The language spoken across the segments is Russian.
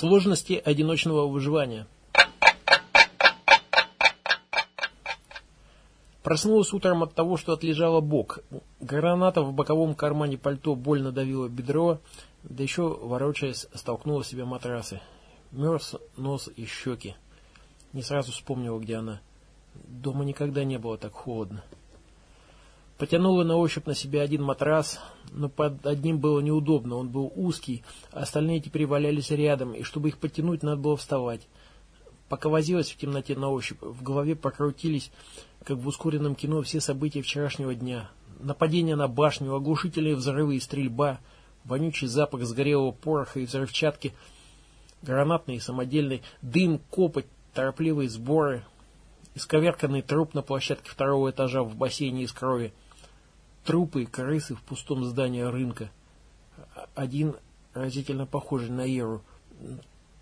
Сложности одиночного выживания. Проснулась утром от того, что отлежала бок. Граната в боковом кармане пальто больно давила бедро, да еще, ворочаясь, столкнула себе матрасы. Мерз нос и щеки. Не сразу вспомнила, где она. Дома никогда не было так холодно. Потянула на ощупь на себя один матрас, но под одним было неудобно, он был узкий, а остальные теперь валялись рядом, и чтобы их подтянуть, надо было вставать. Пока возилась в темноте на ощупь, в голове покрутились, как в ускоренном кино, все события вчерашнего дня. Нападение на башню, оглушительные взрывы и стрельба, вонючий запах сгорелого пороха и взрывчатки, гранатный и самодельный, дым, копоть, торопливые сборы, исковерканный труп на площадке второго этажа в бассейне из крови — Трупы и крысы в пустом здании рынка. Один разительно похожий на Еру.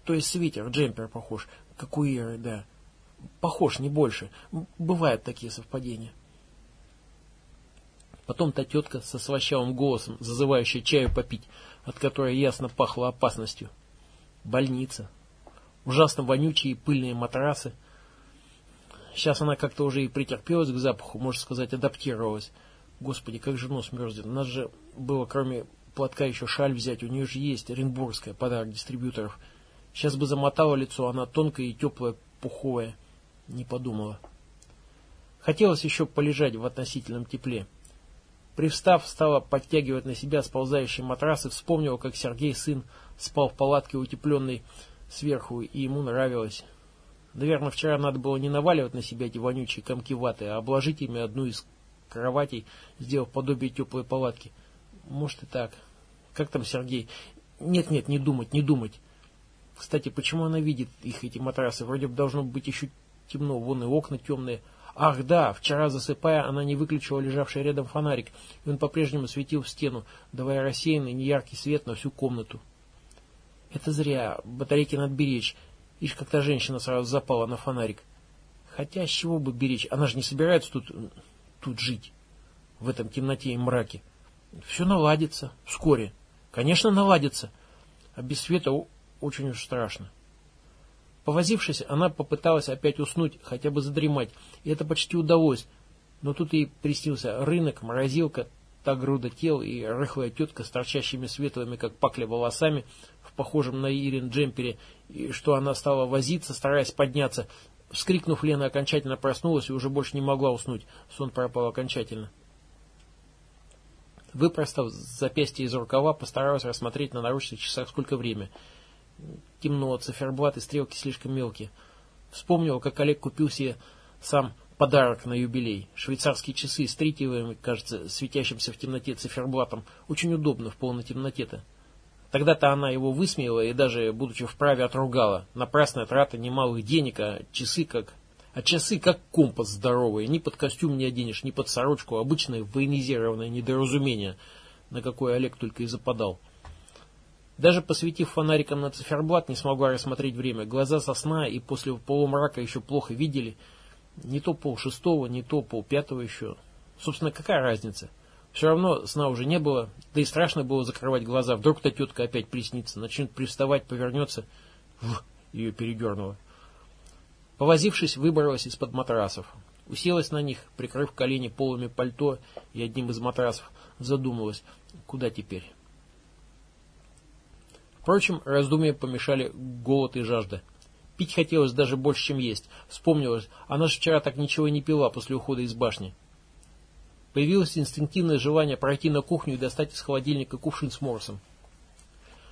То есть свитер, джемпер похож, как у Еры, да. Похож, не больше. Бывают такие совпадения. Потом та тетка со свощавым голосом, зазывающая чаю попить, от которой ясно пахло опасностью. Больница. Ужасно вонючие и пыльные матрасы. Сейчас она как-то уже и претерпелась к запаху, можно сказать, адаптировалась. Господи, как же нос мерзнет. У нас же было, кроме платка, еще шаль взять. У нее же есть оренбургская, подарок дистрибьюторов. Сейчас бы замотала лицо, она тонкая и теплая, пуховая. Не подумала. Хотелось еще полежать в относительном тепле. Привстав, стала подтягивать на себя сползающий матрас и вспомнила, как Сергей, сын, спал в палатке утепленной сверху, и ему нравилось. Наверное, вчера надо было не наваливать на себя эти вонючие комки ваты, а обложить ими одну из кроватей, сделав подобие теплой палатки. Может и так. Как там Сергей? Нет-нет, не думать, не думать. Кстати, почему она видит их, эти матрасы? Вроде бы должно быть еще темно, вон и окна темные. Ах да, вчера засыпая, она не выключила лежавший рядом фонарик, и он по-прежнему светил в стену, давая рассеянный неяркий свет на всю комнату. Это зря, батарейки надо беречь. Ишь, как та женщина сразу запала на фонарик. Хотя, с чего бы беречь? Она же не собирается тут тут жить, в этом темноте и мраке. Все наладится вскоре. Конечно, наладится. А без света очень уж страшно. Повозившись, она попыталась опять уснуть, хотя бы задремать, и это почти удалось. Но тут ей приснился рынок, морозилка, та груда тел и рыхлая тетка с торчащими светлыми, как пакля, волосами, в похожем на Ирин джемпере, и что она стала возиться, стараясь подняться, Вскрикнув, Лена окончательно проснулась и уже больше не могла уснуть. Сон пропал окончательно. Выпростав запястье из рукава, постаралась рассмотреть на наручных часах сколько время. Темно, циферблат и стрелки слишком мелкие. Вспомнила, как Олег купил себе сам подарок на юбилей. Швейцарские часы с тритиевым, кажется, светящимся в темноте циферблатом. Очень удобно в полной темноте-то. Тогда-то она его высмеяла и даже, будучи вправе, отругала. Напрасная трата немалых денег, а часы как... А часы как компас здоровый. Ни под костюм не оденешь, ни под сорочку. Обычное военизированное недоразумение, на какое Олег только и западал. Даже посветив фонариком на циферблат, не смогла рассмотреть время. Глаза со сна и после полумрака еще плохо видели. Не то пол шестого, не то пол пятого еще. Собственно, какая разница? Все равно сна уже не было, да и страшно было закрывать глаза. Вдруг та тетка опять приснится, начнет приставать, повернется. Вух, ее передернуло. Повозившись, выбралась из-под матрасов. Уселась на них, прикрыв колени полами пальто и одним из матрасов, задумалась, куда теперь. Впрочем, раздумья помешали голод и жажда. Пить хотелось даже больше, чем есть. Вспомнилось, она же вчера так ничего и не пила после ухода из башни. Появилось инстинктивное желание пройти на кухню и достать из холодильника кувшин с морсом.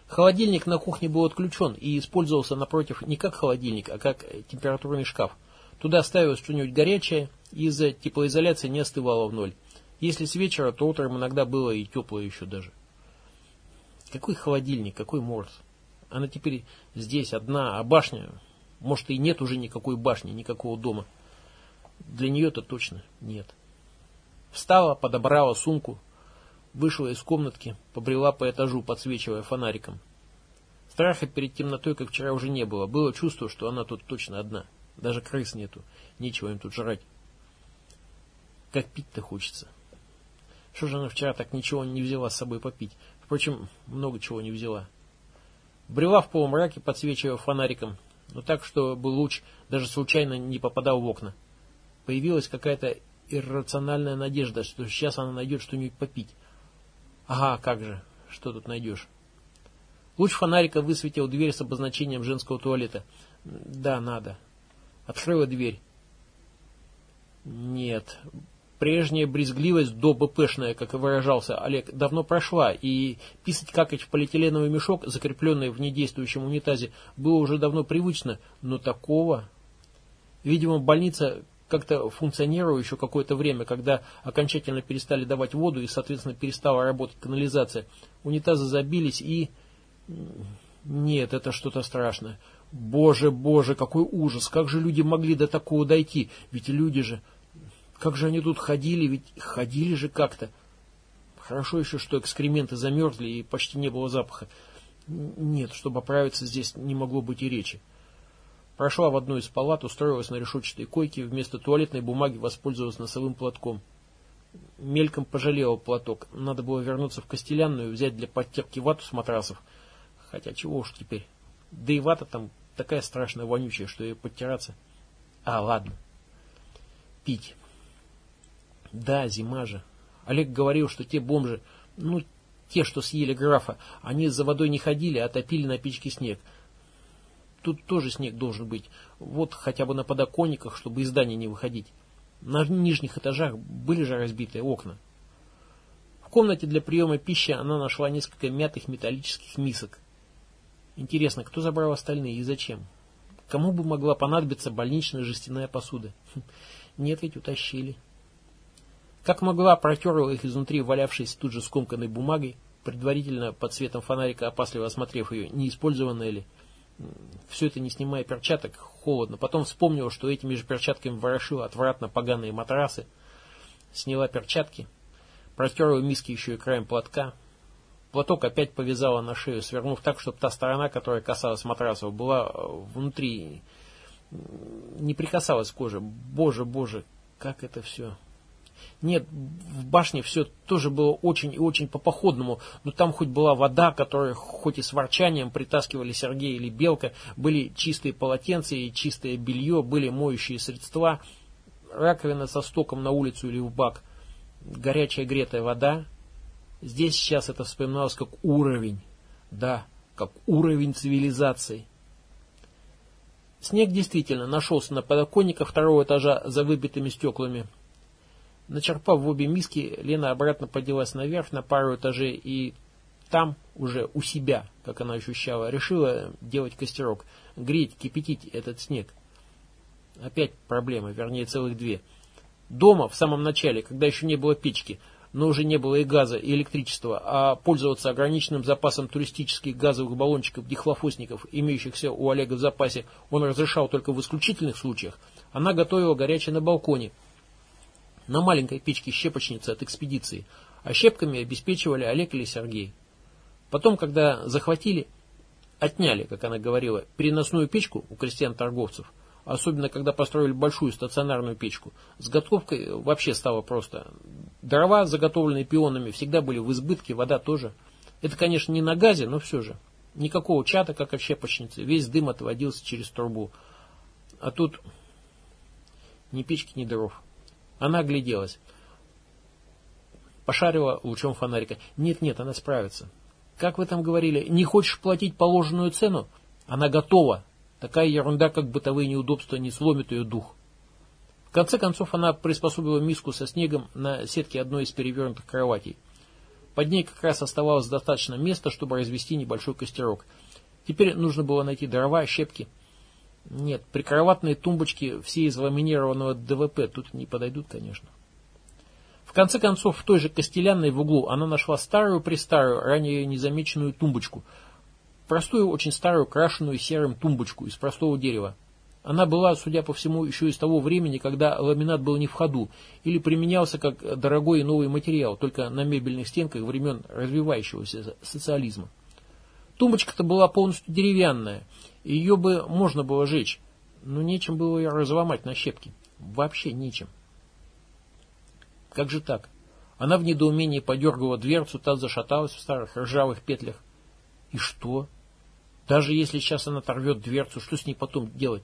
Холодильник на кухне был отключен и использовался напротив не как холодильник, а как температурный шкаф. Туда ставилось что-нибудь горячее, и из-за теплоизоляции не остывало в ноль. Если с вечера, то утром иногда было и теплое еще даже. Какой холодильник, какой морс? Она теперь здесь одна, а башня... Может и нет уже никакой башни, никакого дома. Для нее-то точно нет. Встала, подобрала сумку, вышла из комнатки, побрела по этажу, подсвечивая фонариком. Страха перед темнотой, как вчера, уже не было. Было чувство, что она тут точно одна. Даже крыс нету. Нечего им тут жрать. Как пить-то хочется. Что же она вчера так ничего не взяла с собой попить? Впрочем, много чего не взяла. Брела в полумраке, подсвечивая фонариком, но так, чтобы луч даже случайно не попадал в окна. Появилась какая-то иррациональная надежда, что сейчас она найдет что-нибудь попить. Ага, как же, что тут найдешь? Луч фонарика высветил дверь с обозначением женского туалета. Да, надо. Открыла дверь. Нет, прежняя брезгливость до БПшная, как и выражался Олег, давно прошла, и писать какать в полиэтиленовый мешок, закрепленный в недействующем унитазе, было уже давно привычно, но такого... Видимо, больница как-то функционировала еще какое-то время, когда окончательно перестали давать воду и, соответственно, перестала работать канализация. Унитазы забились и... Нет, это что-то страшное. Боже, боже, какой ужас! Как же люди могли до такого дойти? Ведь люди же... Как же они тут ходили? Ведь ходили же как-то. Хорошо еще, что экскременты замерзли и почти не было запаха. Нет, чтобы оправиться здесь не могло быть и речи. Прошла в одну из палат, устроилась на решетчатой койке, вместо туалетной бумаги воспользовалась носовым платком. Мельком пожалела платок. Надо было вернуться в Костелянную, взять для подтирки вату с матрасов. Хотя чего уж теперь. Да и вата там такая страшная вонючая, что ее подтираться. А, ладно. Пить. Да, зима же. Олег говорил, что те бомжи, ну, те, что съели графа, они за водой не ходили, а топили на печке снег. Тут тоже снег должен быть. Вот хотя бы на подоконниках, чтобы из здания не выходить. На нижних этажах были же разбитые окна. В комнате для приема пищи она нашла несколько мятых металлических мисок. Интересно, кто забрал остальные и зачем? Кому бы могла понадобиться больничная жестяная посуда? Нет, ведь утащили. Как могла, протерла их изнутри, валявшись тут же скомканной бумагой, предварительно под светом фонарика опасливо осмотрев ее, не использованная ли. Все это не снимая перчаток, холодно. Потом вспомнила, что этими же перчатками ворошила отвратно поганые матрасы. Сняла перчатки, протерла миски еще и краем платка. Платок опять повязала на шею, свернув так, чтобы та сторона, которая касалась матрасов, была внутри, не прикасалась к коже. Боже, боже, как это все... Нет, в башне все тоже было очень и очень по-походному, но там хоть была вода, которую хоть и с ворчанием притаскивали Сергей или Белка, были чистые полотенца и чистое белье, были моющие средства, раковина со стоком на улицу или в бак, горячая гретая вода. Здесь сейчас это вспоминалось как уровень, да, как уровень цивилизации. Снег действительно нашелся на подоконниках второго этажа за выбитыми стеклами. Начерпав в обе миски, Лена обратно поднялась наверх на пару этажей и там, уже у себя, как она ощущала, решила делать костерок, греть, кипятить этот снег. Опять проблема, вернее целых две. Дома, в самом начале, когда еще не было печки, но уже не было и газа, и электричества, а пользоваться ограниченным запасом туристических газовых баллончиков, дихлофосников, имеющихся у Олега в запасе, он разрешал только в исключительных случаях, она готовила горячее на балконе, на маленькой печке щепочницы от экспедиции, а щепками обеспечивали Олег или Сергей. Потом, когда захватили, отняли, как она говорила, переносную печку у крестьян-торговцев, особенно когда построили большую стационарную печку, с готовкой вообще стало просто. Дрова, заготовленные пионами, всегда были в избытке, вода тоже. Это, конечно, не на газе, но все же. Никакого чата, как от щепочницы, весь дым отводился через трубу. А тут ни печки, ни дров. Она огляделась. Пошарила лучом фонарика. Нет-нет, она справится. Как вы там говорили, не хочешь платить положенную цену? Она готова. Такая ерунда, как бытовые неудобства, не сломит ее дух. В конце концов, она приспособила миску со снегом на сетке одной из перевернутых кроватей. Под ней как раз оставалось достаточно места, чтобы развести небольшой костерок. Теперь нужно было найти дрова, щепки. Нет, прикроватные тумбочки все из ламинированного ДВП тут не подойдут, конечно. В конце концов, в той же Костелянной в углу она нашла старую-престарую, ранее незамеченную тумбочку. Простую, очень старую, крашеную серым тумбочку из простого дерева. Она была, судя по всему, еще из того времени, когда ламинат был не в ходу, или применялся как дорогой и новый материал, только на мебельных стенках времен развивающегося социализма. Тумбочка-то была полностью деревянная, ее бы можно было жечь, но нечем было ее разломать на щепки. Вообще нечем. Как же так? Она в недоумении подергала дверцу, та зашаталась в старых ржавых петлях. И что? Даже если сейчас она оторвет дверцу, что с ней потом делать?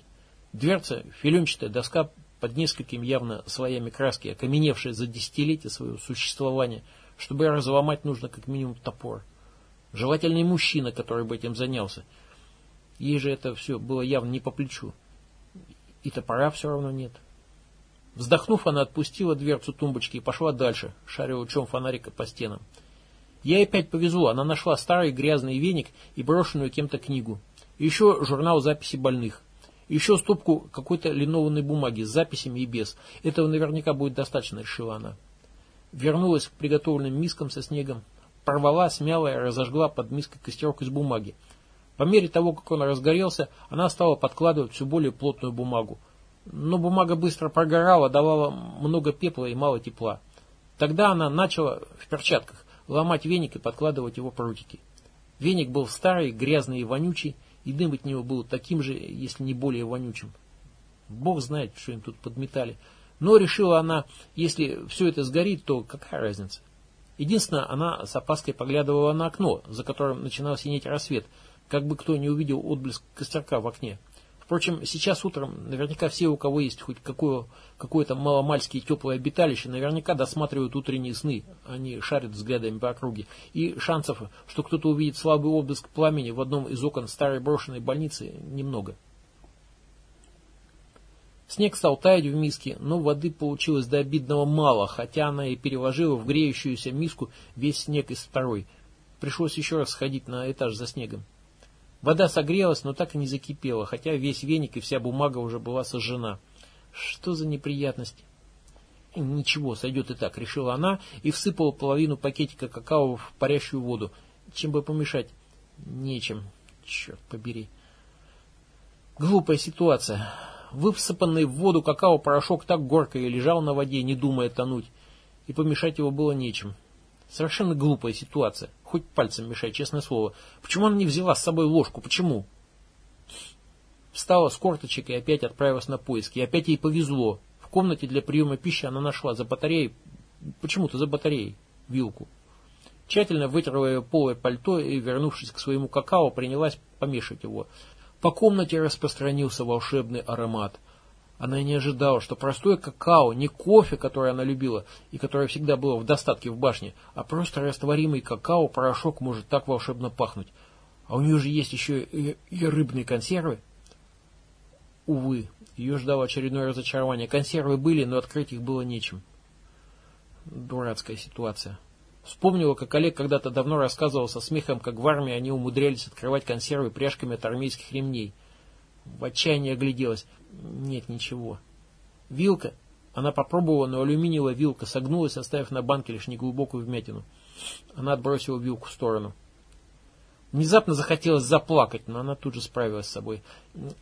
Дверца, филенчатая доска под несколькими явно слоями краски, окаменевшая за десятилетия своего существования. Чтобы разломать, нужно как минимум топор. Желательный мужчина, который бы этим занялся. Ей же это все было явно не по плечу. И топора все равно нет. Вздохнув, она отпустила дверцу тумбочки и пошла дальше, шаря лучом фонарика по стенам. Ей опять повезло, она нашла старый грязный веник и брошенную кем-то книгу. еще журнал записи больных. еще стопку какой-то линованной бумаги с записями и без. Этого наверняка будет достаточно, решила она. Вернулась к приготовленным мискам со снегом, порвала, смяла и разожгла под миской костерок из бумаги. По мере того, как он разгорелся, она стала подкладывать все более плотную бумагу. Но бумага быстро прогорала, давала много пепла и мало тепла. Тогда она начала в перчатках ломать веник и подкладывать его прутики. Веник был старый, грязный и вонючий, и дым от него был таким же, если не более вонючим. Бог знает, что им тут подметали. Но решила она, если все это сгорит, то какая разница? Единственное, она с опаской поглядывала на окно, за которым начинал синеть рассвет, как бы кто не увидел отблеск костерка в окне. Впрочем, сейчас утром наверняка все, у кого есть хоть какое, какое-то маломальские теплое обиталище, наверняка досматривают утренние сны, они шарят взглядами по округе. И шансов, что кто-то увидит слабый отблеск пламени в одном из окон старой брошенной больницы, немного. Снег стал таять в миске, но воды получилось до обидного мало, хотя она и переложила в греющуюся миску весь снег из второй. Пришлось еще раз сходить на этаж за снегом. Вода согрелась, но так и не закипела, хотя весь веник и вся бумага уже была сожжена. Что за неприятность? Ничего, сойдет и так, решила она и всыпала половину пакетика какао в парящую воду. Чем бы помешать? Нечем. Черт побери. Глупая ситуация. Выпсыпанный в воду какао-порошок так горько и лежал на воде, не думая тонуть. И помешать его было нечем. Совершенно глупая ситуация. Хоть пальцем мешай, честное слово. Почему она не взяла с собой ложку? Почему? Встала с корточек и опять отправилась на поиски. И опять ей повезло. В комнате для приема пищи она нашла за батареей, почему-то за батареей, вилку. Тщательно вытерла ее полое пальто и, вернувшись к своему какао, принялась помешивать его. По комнате распространился волшебный аромат – она и не ожидала, что простое какао, не кофе, который она любила и которое всегда было в достатке в башне, а просто растворимый какао-порошок может так волшебно пахнуть. А у нее же есть еще и, и рыбные консервы. Увы, ее ждало очередное разочарование. Консервы были, но открыть их было нечем. Дурацкая ситуация. Вспомнила, как Олег когда-то давно рассказывал со смехом, как в армии они умудрялись открывать консервы пряжками от армейских ремней. В отчаянии огляделась. Нет, ничего. Вилка. Она попробовала, но алюминиевая вилка согнулась, оставив на банке лишь неглубокую вмятину. Она отбросила вилку в сторону. Внезапно захотелось заплакать, но она тут же справилась с собой.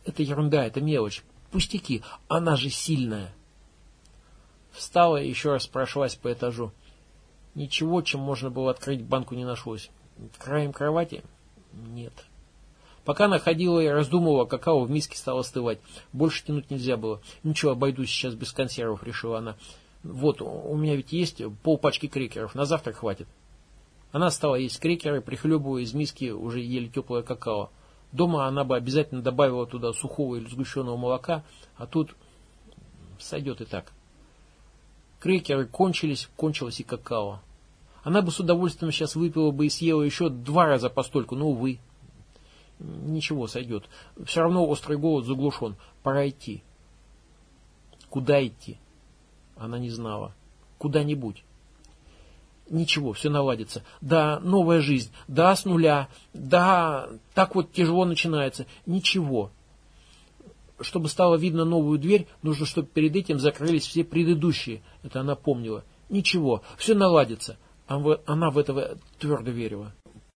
Это ерунда, это мелочь. Пустяки, она же сильная. Встала и еще раз прошлась по этажу. Ничего, чем можно было открыть банку, не нашлось. Краем кровати? Нет. Пока она ходила и раздумывала, какао в миске стало остывать. Больше тянуть нельзя было. Ничего, обойдусь сейчас без консервов, решила она. Вот, у меня ведь есть полпачки крекеров, на завтрак хватит. Она стала есть крекеры, прихлебывая из миски уже еле теплое какао. Дома она бы обязательно добавила туда сухого или сгущенного молока, а тут сойдет и так. Крекеры кончились, кончилось и какао. Она бы с удовольствием сейчас выпила бы и съела еще два раза постольку, но, увы, Ничего, сойдет. Все равно острый голод заглушен. Пора идти. Куда идти? Она не знала. Куда-нибудь. Ничего, все наладится. Да, новая жизнь. Да, с нуля. Да, так вот тяжело начинается. Ничего. Чтобы стало видно новую дверь, нужно, чтобы перед этим закрылись все предыдущие. Это она помнила. Ничего, все наладится. Она в это твердо верила.